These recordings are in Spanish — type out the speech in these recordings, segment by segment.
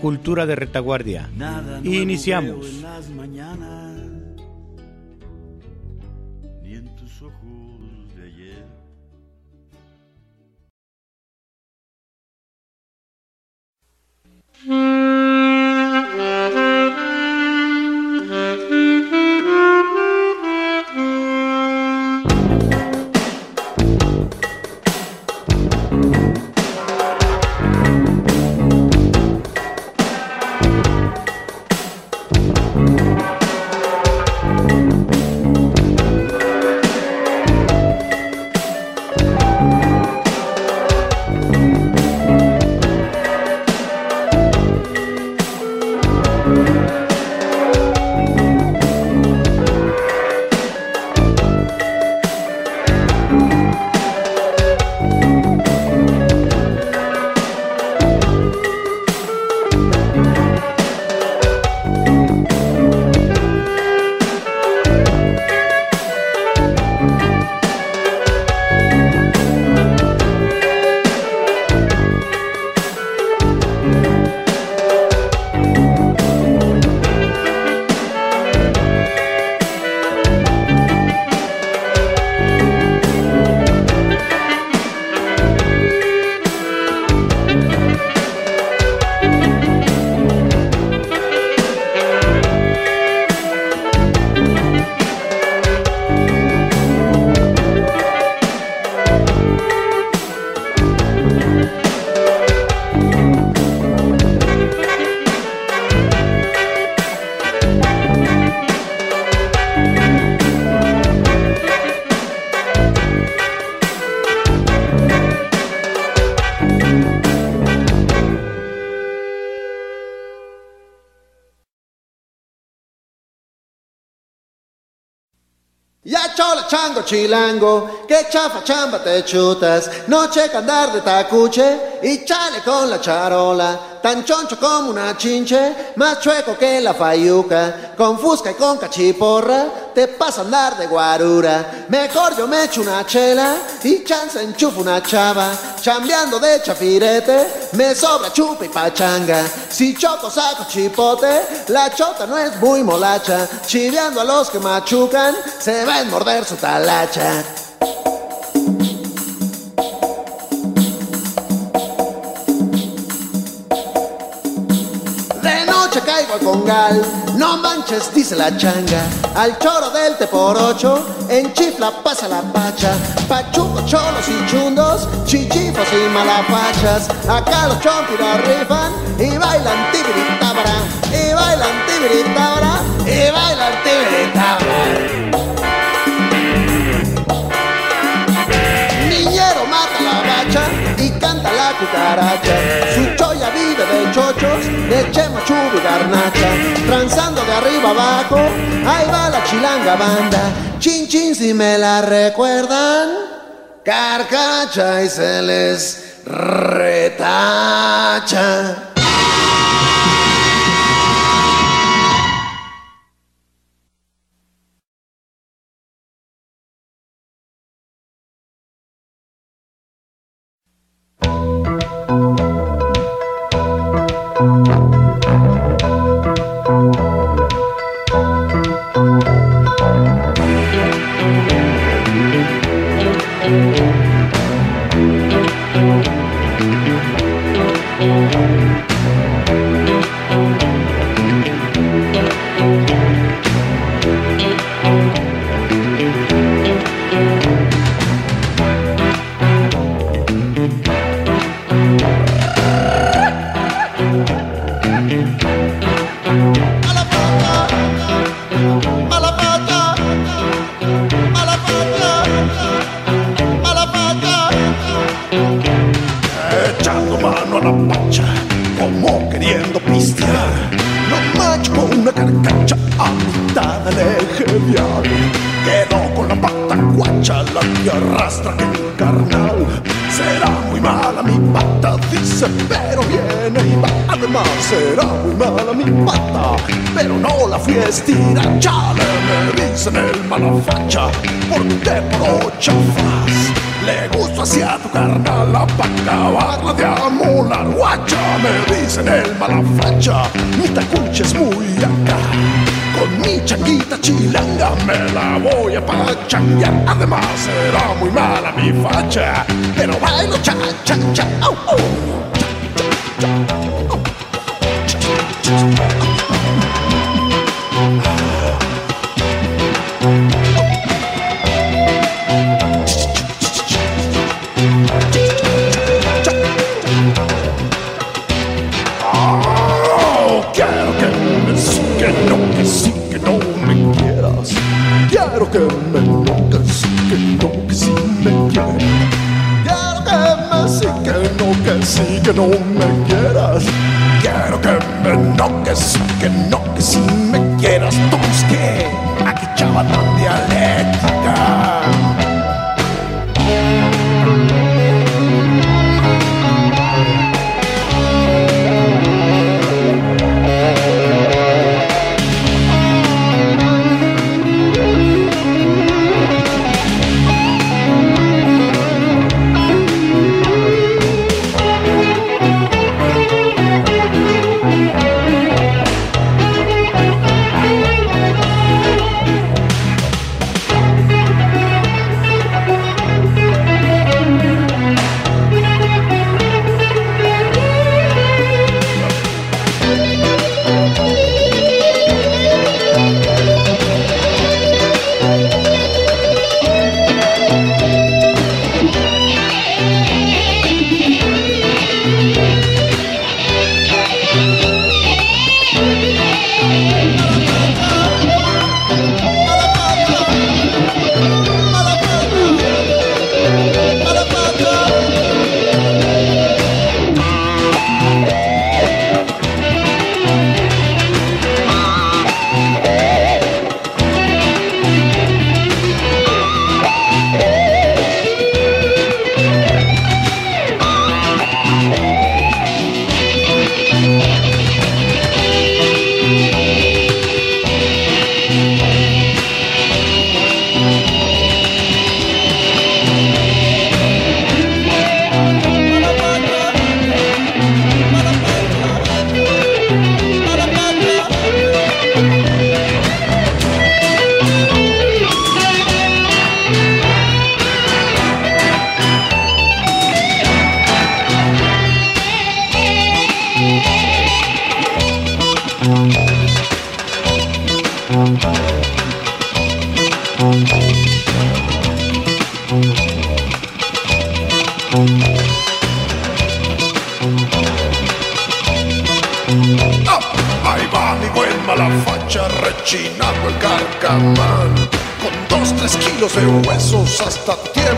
cultura de retaguardia. Y iniciamos. chango chilango, que chafa chamba te chutas, noche que andar de tacuche y chale con la charola, tan choncho como una chinche, más chueco que la fayuca, con fusca y con cachiporra, te pasa a andar de guarura. Mejor yo me echo una chela y chance enchufo una chava, chambeando de chafirete, me sobra chupa y pachanga. Si choco saco chipote, la chota no es muy molacha, chiveando a los que machucan, se ven morder su talacha. Al congal, no manches, dice la changa, al choro del te por ocho, en chifla pasa la pacha, pachuco, cholos y chundos, chichifos y malapachas, acá los chompiras rifan y bailan tibiritabra, y bailan tibiritabra, y bailan tibiritabra. Niñero mata la bacha y canta la cucaracha, su choya vive de chochos, de chema, chubi, garnacha, de arriba abajo, ahí va la chilanga banda, chin chin si me la recuerdan, carcacha y se les retacha. No la fiestira. Chale, me dicen el mala facha, porque por chafas. Le gusto hacia tu carnal pa' acabarla de amolar Guacha, me dicen el mala facha Mi tacuche es muy acá Con mi changuita chilanga me la voy a pachanguear Además será muy mala mi facha Pero bailo cha cha cha au, au.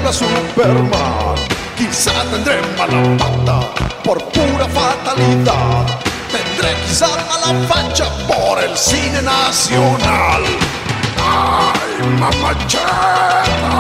Tiembla Superman. Quizá tendré mala pata por pura fatalidad. Tendré quizá mala facha por el cine nacional. Ay, mamacheta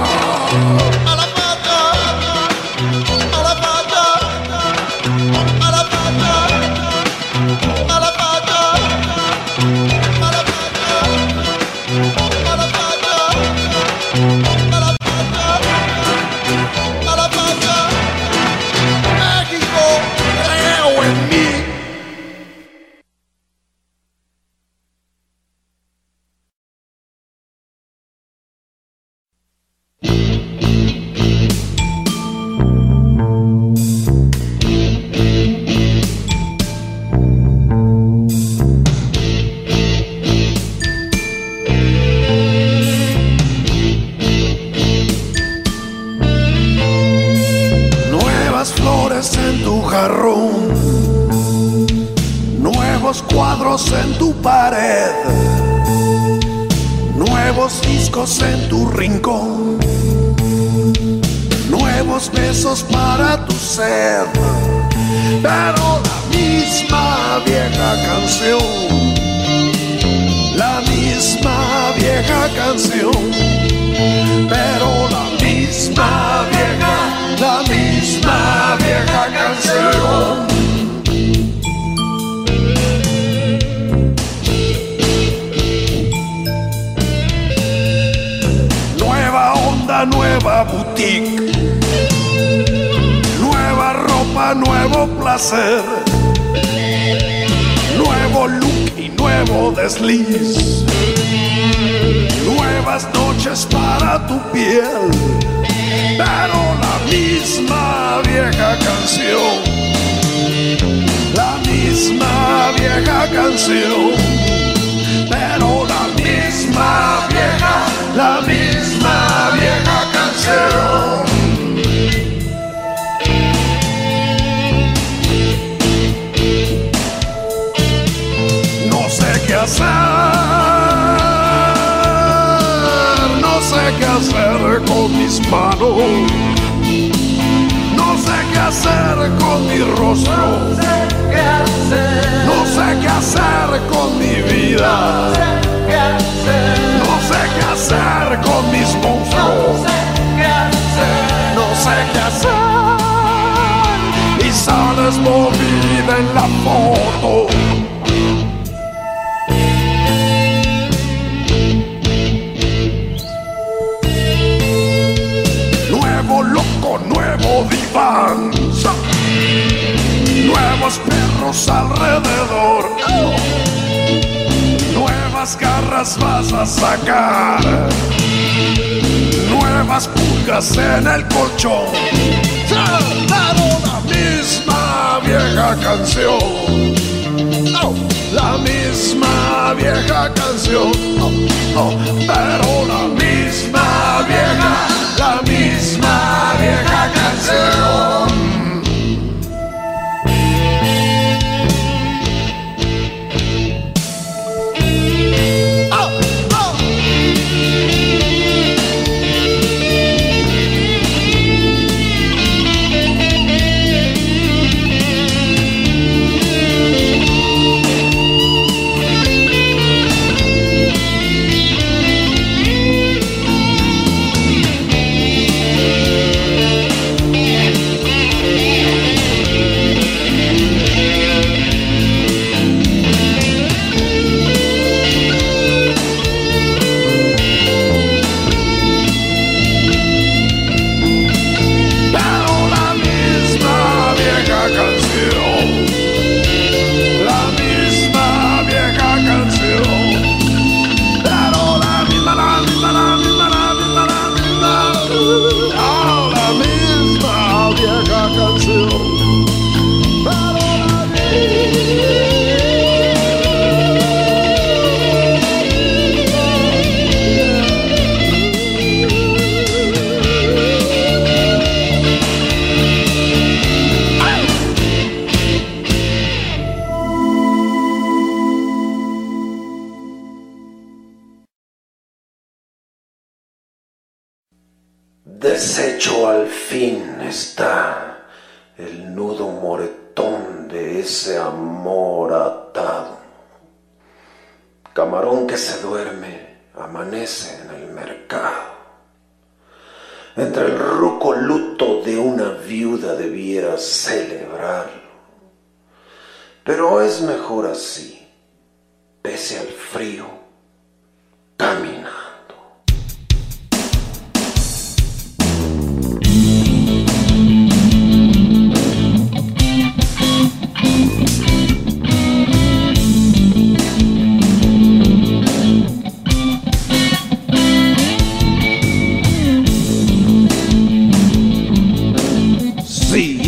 discos en tu rincón, nuevos besos para tu sed, pero la misma vieja canción, la misma vieja canción pero la misma vieja, la misma vieja canción. boutique. Nueva ropa, nuevo placer. Nuevo look y nuevo desliz. Nuevas noches para tu piel. Pero la misma vieja canción. La misma vieja canción. Pero la misma vieja, la misma. No sé qué hacer, no sé qué hacer con mis manos, no sé qué hacer con mi rostro, no sé qué hacer. Con mi vida, no sé qué hacer. Con mis monstruos, no sé qué hacer. Y sales movida en la foto. Nuevo loco, nuevo diván. Nuevos perros alrededor. Nuevas garras vas a sacar. Nuevas en el colchón. Pero la misma vieja canción. Oh, la misma vieja canción, oh, oh, pero la misma vieja, la misma vieja canción.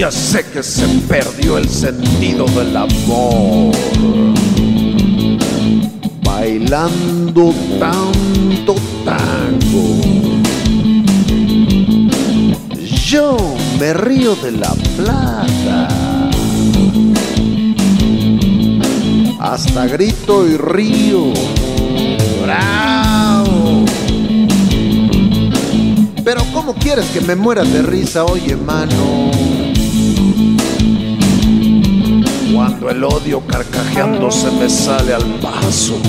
Ya sé que se perdió el sentido del amor. Bailando tanto tango. Yo me río de la plata. Hasta grito y río. ¡Bravo! Pero ¿cómo quieres que me muera de risa, oye, mano? Cuando el odio carcajeando se me sale al paso.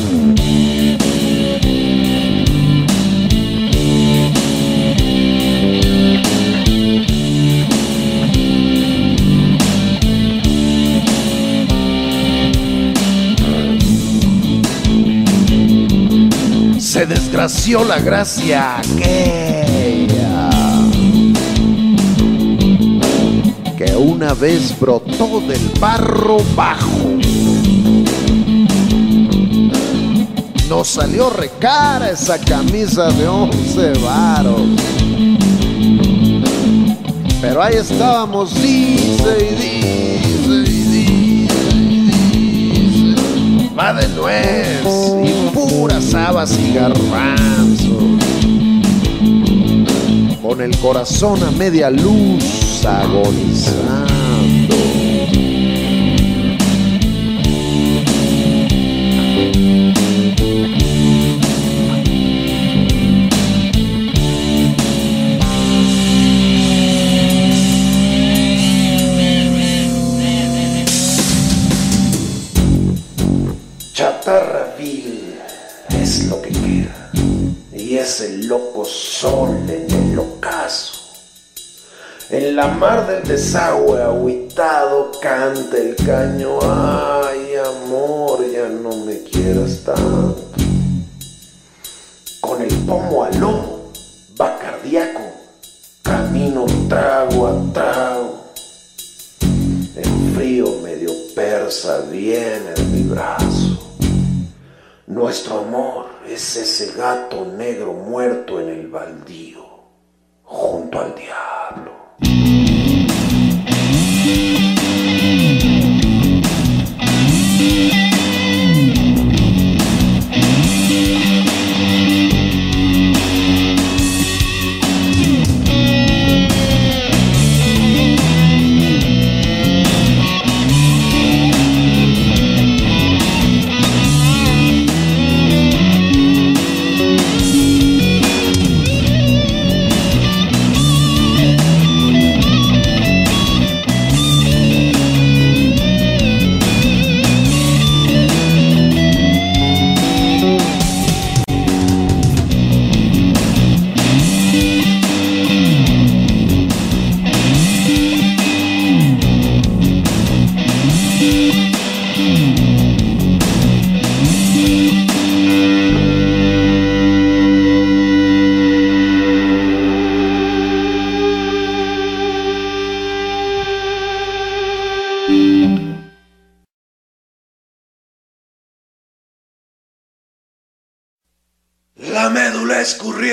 Se desgració la gracia aquella que una vez brotó del barro bajo. Nos salió recara esa camisa de 11 varos. Pero ahí estábamos, dice y dice y dice y dice. Va de nuez y puras habas y garbanzos. Con el corazón a media luz agonizando. La mar del desagüe aguitado canta el caño. Ay, amor, ya no me quieras tanto.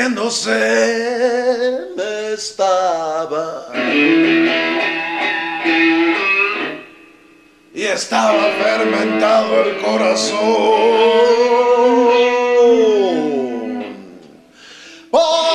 Escurriéndose me estaba. Y estaba fermentado el corazón. Por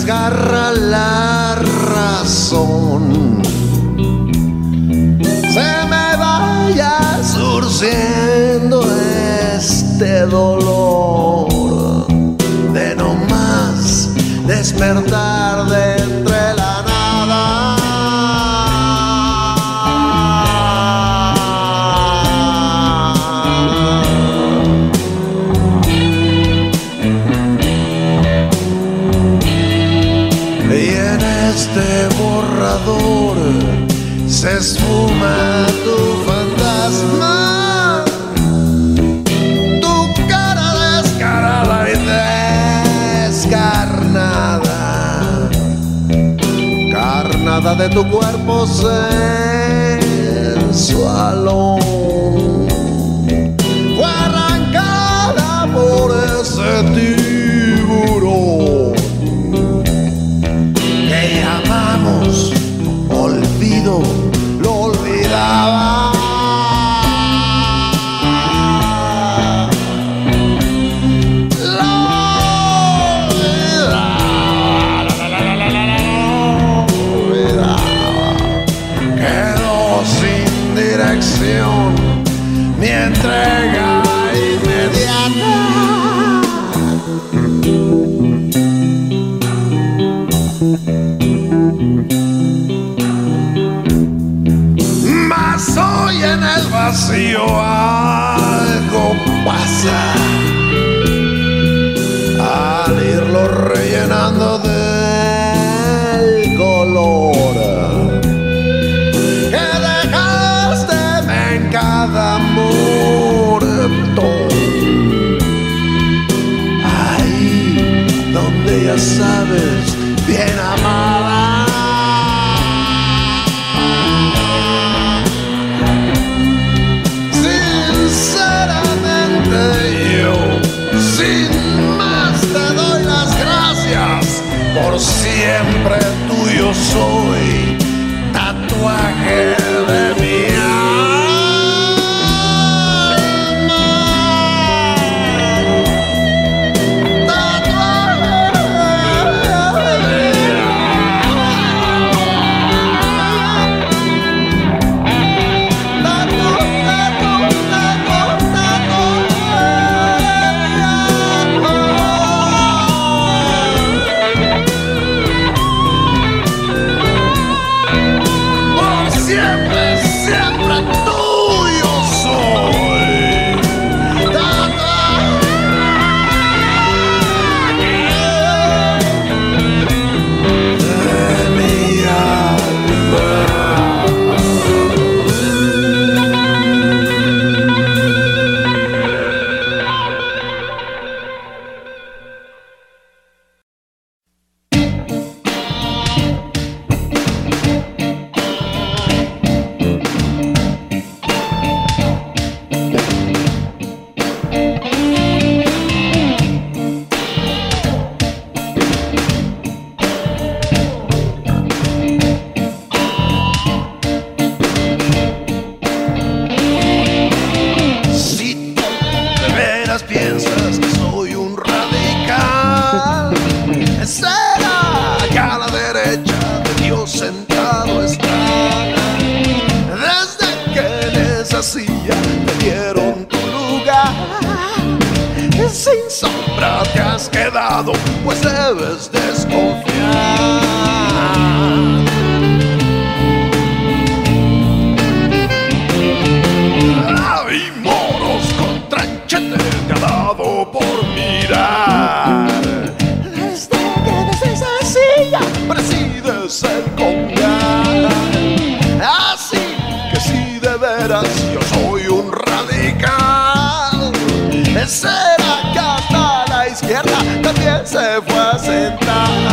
desgarra la razón. Se me vaya surciendo este dolor de no más despertar se esfuma tu fantasma. Tu cara descarada y descarnada, carnada de tu cuerpo sensual. Fue arrancada por ese tiempo. Así que si de veras yo soy un radical, será que hasta la izquierda también se fue a sentar.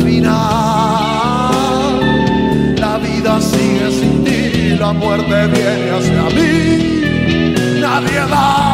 Final, la vida sigue sin ti, la muerte viene hacia mí, nadie da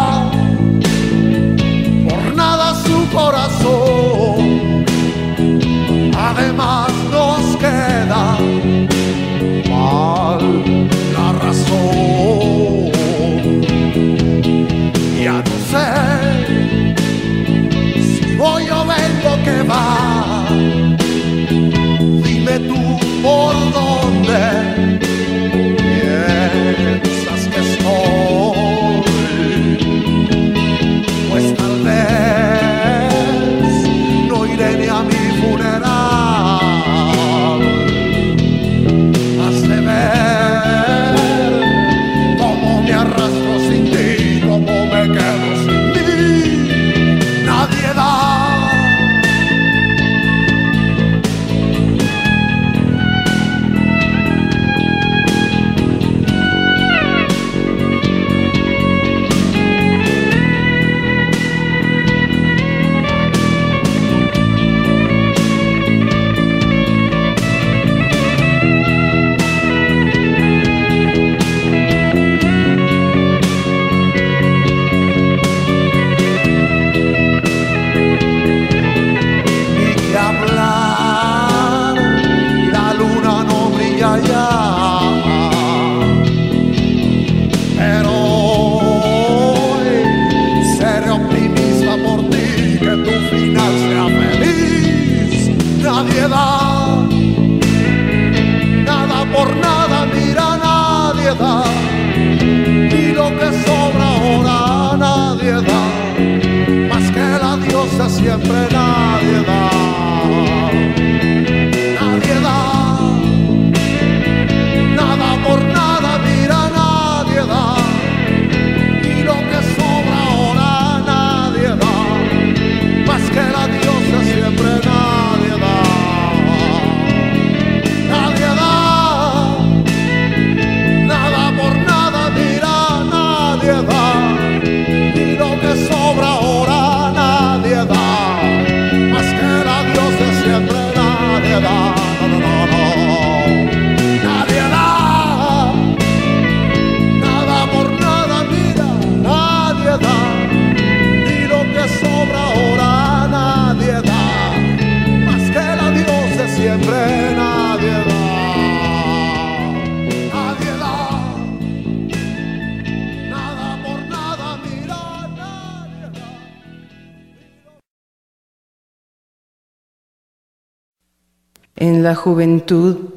juventud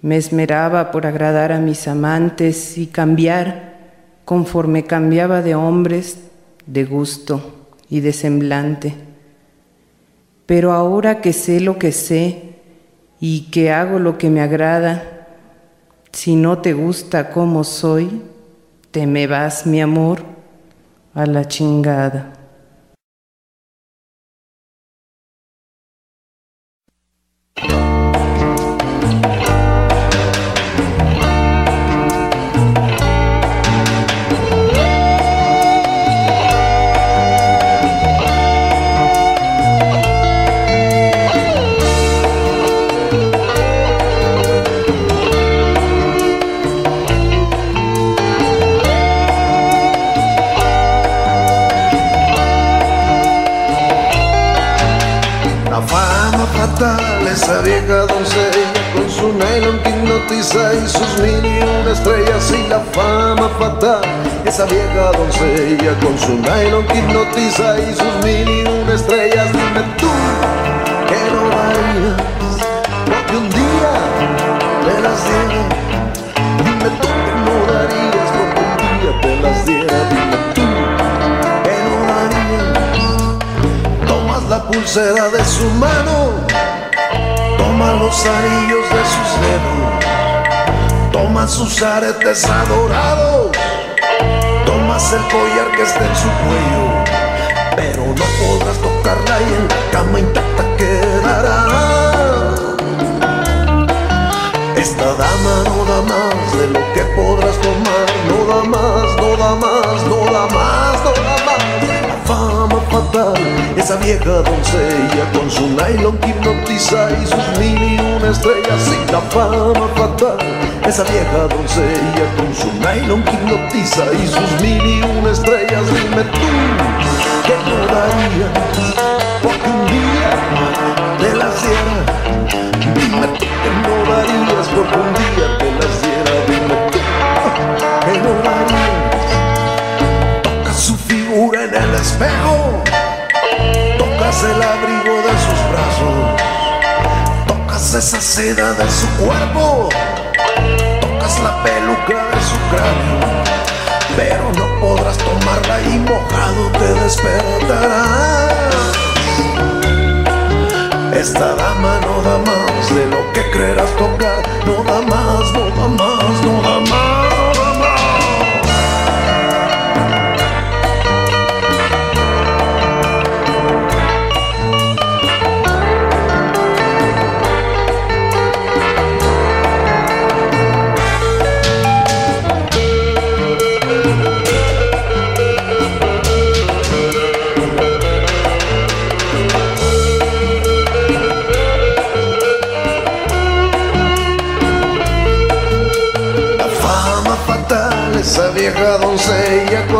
me esmeraba por agradar a mis amantes y cambiar conforme cambiaba de hombres, de gusto y de semblante. Pero ahora que sé lo que sé y que hago lo que me agrada, si no te gusta como soy, te me vas, mi amor, a la chingada. Y sus mil estrellas y la fama fatal, esa vieja doncella con su nylon que hipnotiza y sus mil estrellas, dime tú que no darías porque un día te las diera, dime tú que no darías porque un día te las diera, dime tú que no darías Tomas la pulsera de su mano, toma los anillos de sus dedos, Toma sus aretes adorados, tomas el collar que está en su cuello, pero no podrás tocarla y en la cama intacta quedará. Esta dama no da más de lo que podrás tomar, no da más, no da más, no da más, no da más. La esa vieja doncella con su nylon que hipnotiza y sus mil y una estrellas. Sí, la fama fatal, esa vieja doncella con su nylon que hipnotiza y sus mil y una estrellas. Dime tú, ¿qué no darías? Porque un día te las diera. Dime tú que no darías porque un día te las esa seda de su cuerpo. Tocas la peluca de su cráneo. Pero no podrás tomarla y mojado te despertarás. Esta dama no da más de lo que creerás tocar. No da más, no da más, no da más,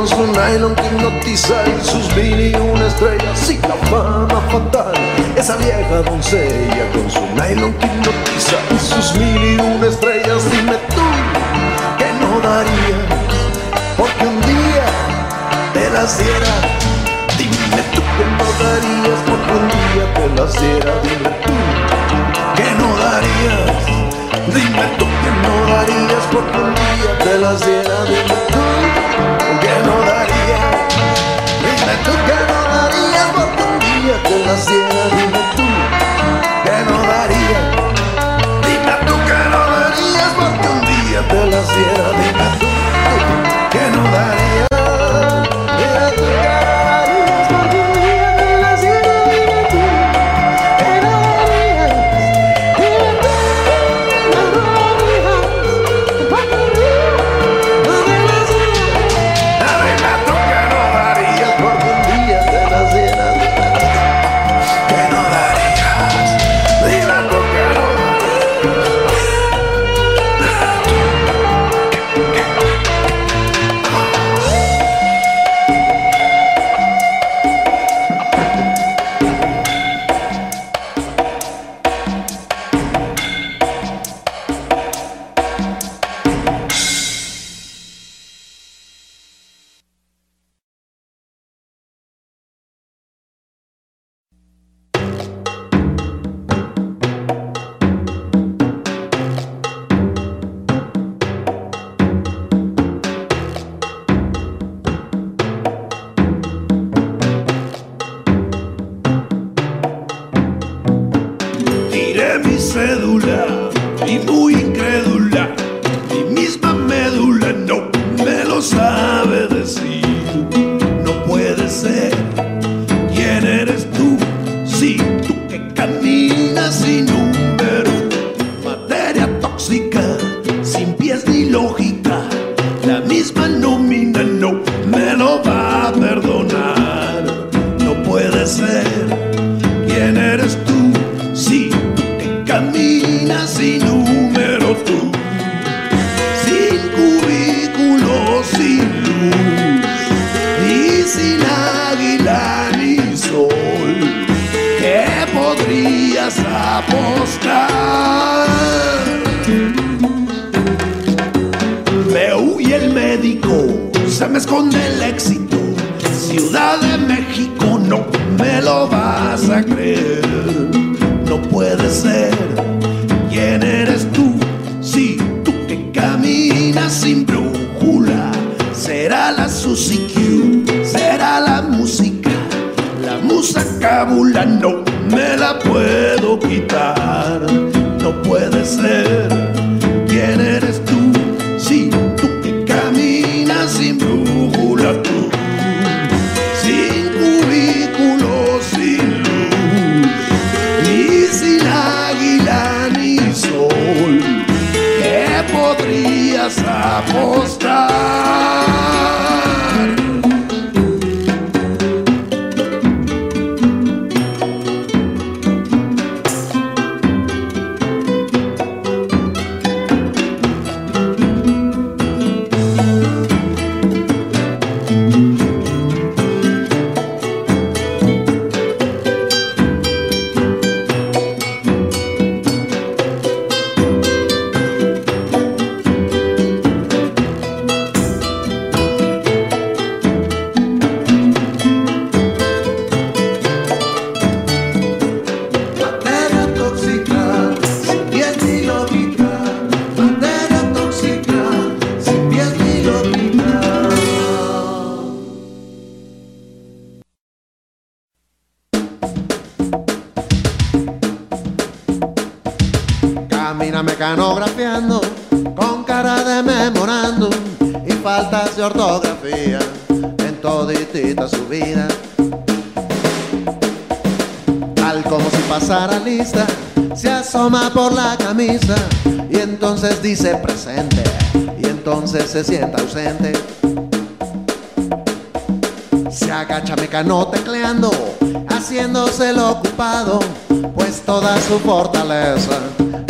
con su nylon que hipnotiza y sus mil y una estrella. Sí, la fama fatal, esa vieja doncella con su nylon que hipnotiza y sus mil y una estrellas. Dime tú que no daría porque un día te las diera. Dime tú que no darías porque un día te las diera. Dime tú que no darías. Dime tú darías porque un día te las diera. Dime tú que no darías. Dime tú que no darías porque un día te las diera. Dime tú que no darías. Dime tú que no darías porque un día te las diera. Dime tú que no darías. Haciéndose el ocupado, pues toda su fortaleza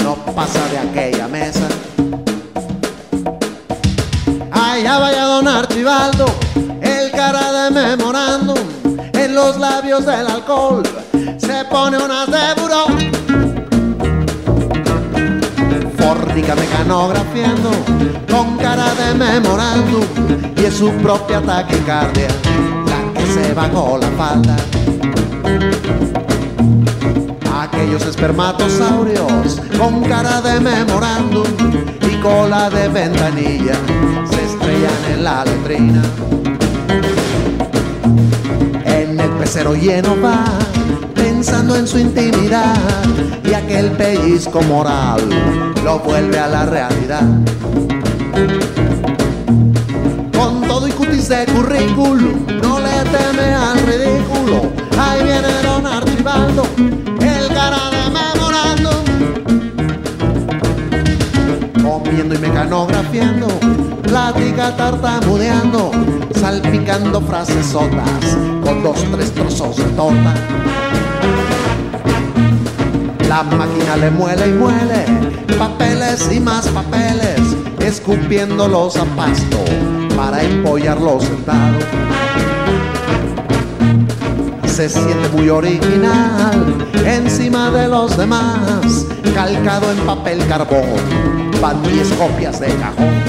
no pasa de aquella mesa. Allá vaya don Archibaldo, el cara de memorándum, en los labios del alcohol, se pone unas de buró. Fórdica mecanografiando, con cara de memorándum, y es su propia taquicardia se bajó la falda. Aquellos espermatosaurios con cara de memorándum y cola de ventanilla se estrellan en la letrina. En el pecero lleno va pensando en su intimidad y aquel pellizco moral lo vuelve a la realidad. Con todo y cutis de currículum, no le teme al ridículo. Ahí viene don Archibaldo, el cara de memorándum. Comiendo y mecanografiando, plática tartamudeando, salpicando frases sotas con dos, tres trozos de torta. La máquina le muele y muele, papeles y más papeles, escupiéndolos a pasto para empollarlos sentado. Se siente muy original encima de los demás, calcado en papel carbón, van 10 copias de cajón.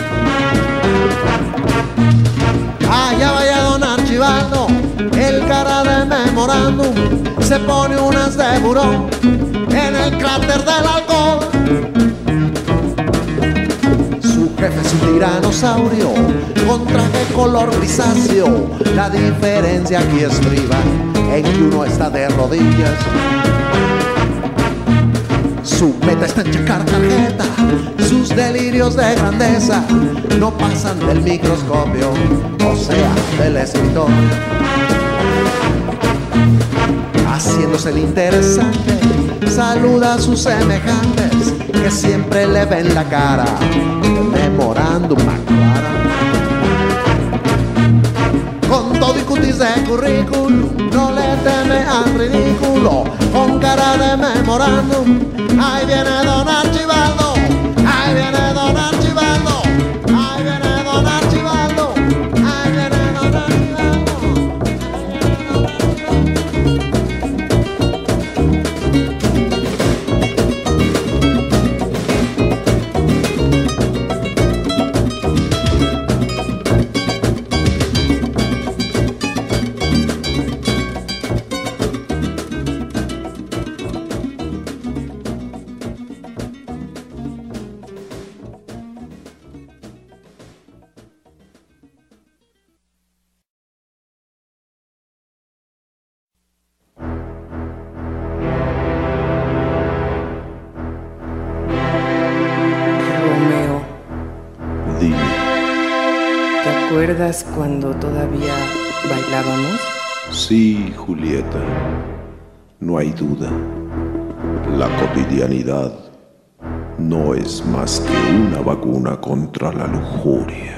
Allá vaya don Archibaldo, el cara de memorándum, se pone unas de buró en el cráter del alcohol. Jefe es un tiranosaurio con traje color grisáceo. La diferencia aquí estriba en que uno está de rodillas. Su meta está en checar tarjeta, sus delirios de grandeza no pasan del microscopio, o sea, del escritor. Haciéndose el interesante, saluda a sus semejantes que siempre le ven la cara, memorándum clara. Con todo y cutis de currículum, no le teme al ridículo, con cara de memorándum. Ahí viene don Archibaldo, ahí viene don Archibaldo, ¿te acuerdas cuando todavía bailábamos? sí, Julieta, no hay duda. La cotidianidad no es más que una vacuna contra la lujuria.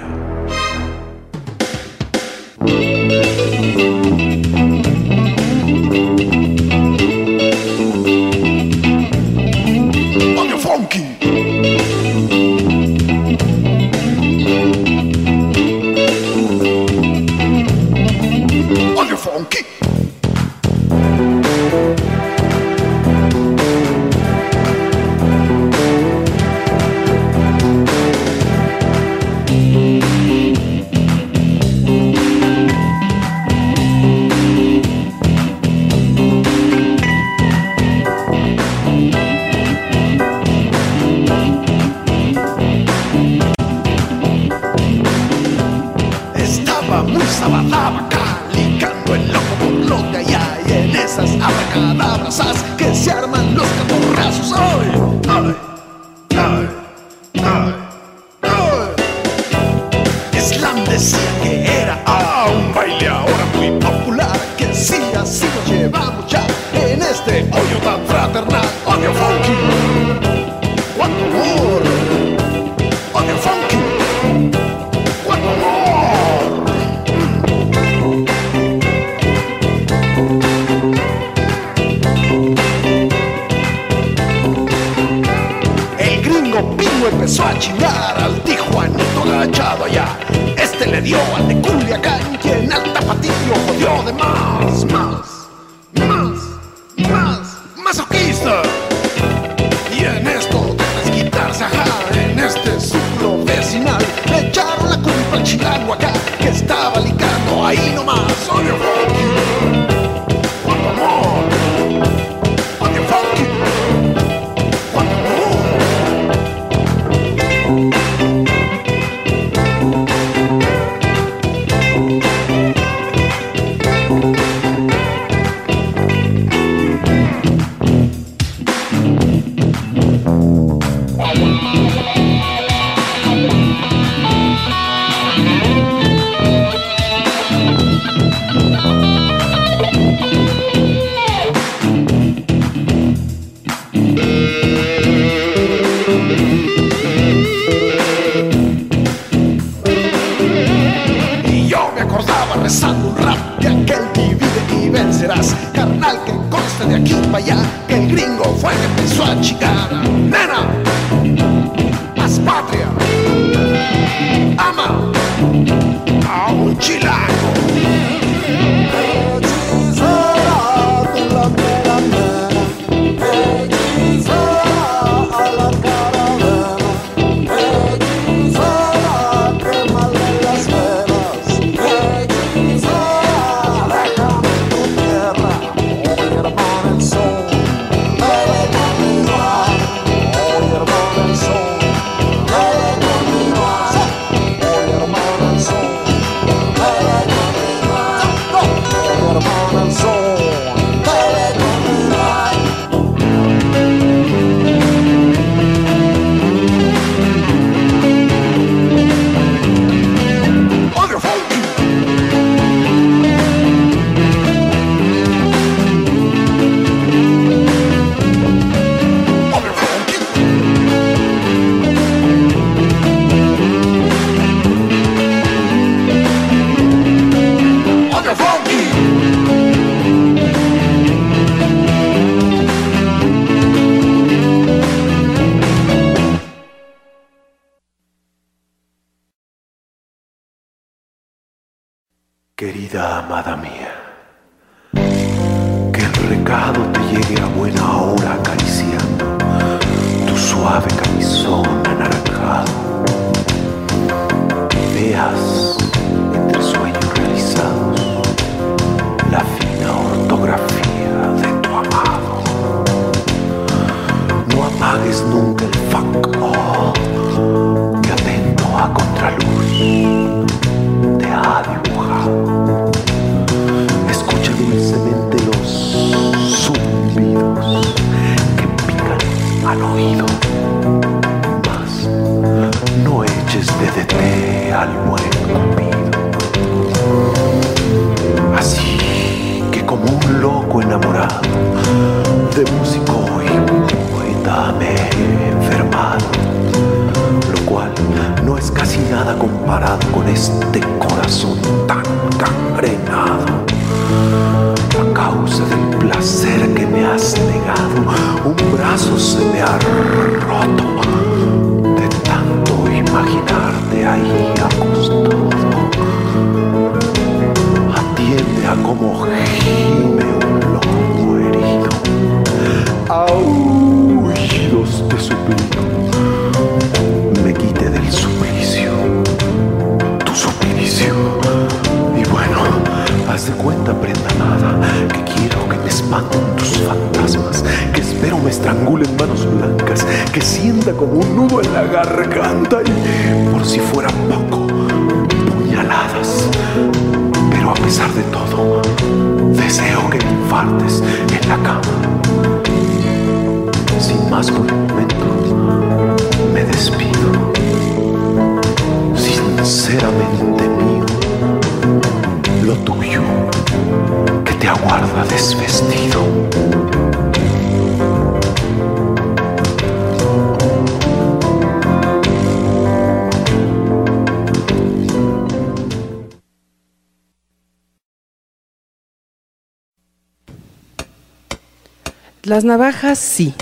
Las navajas sí,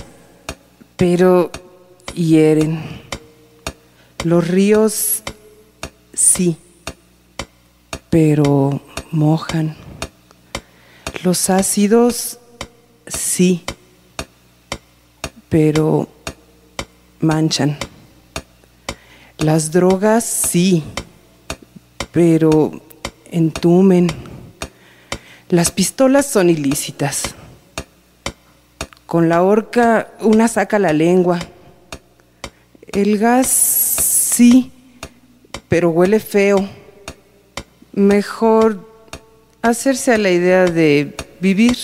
pero hieren. Los ríos sí, pero mojan. Los ácidos sí, pero manchan. Las drogas sí, pero entumen. Las pistolas son ilícitas. Con la horca una saca la lengua. El gas sí, pero huele feo. Mejor hacerse a la idea de vivir.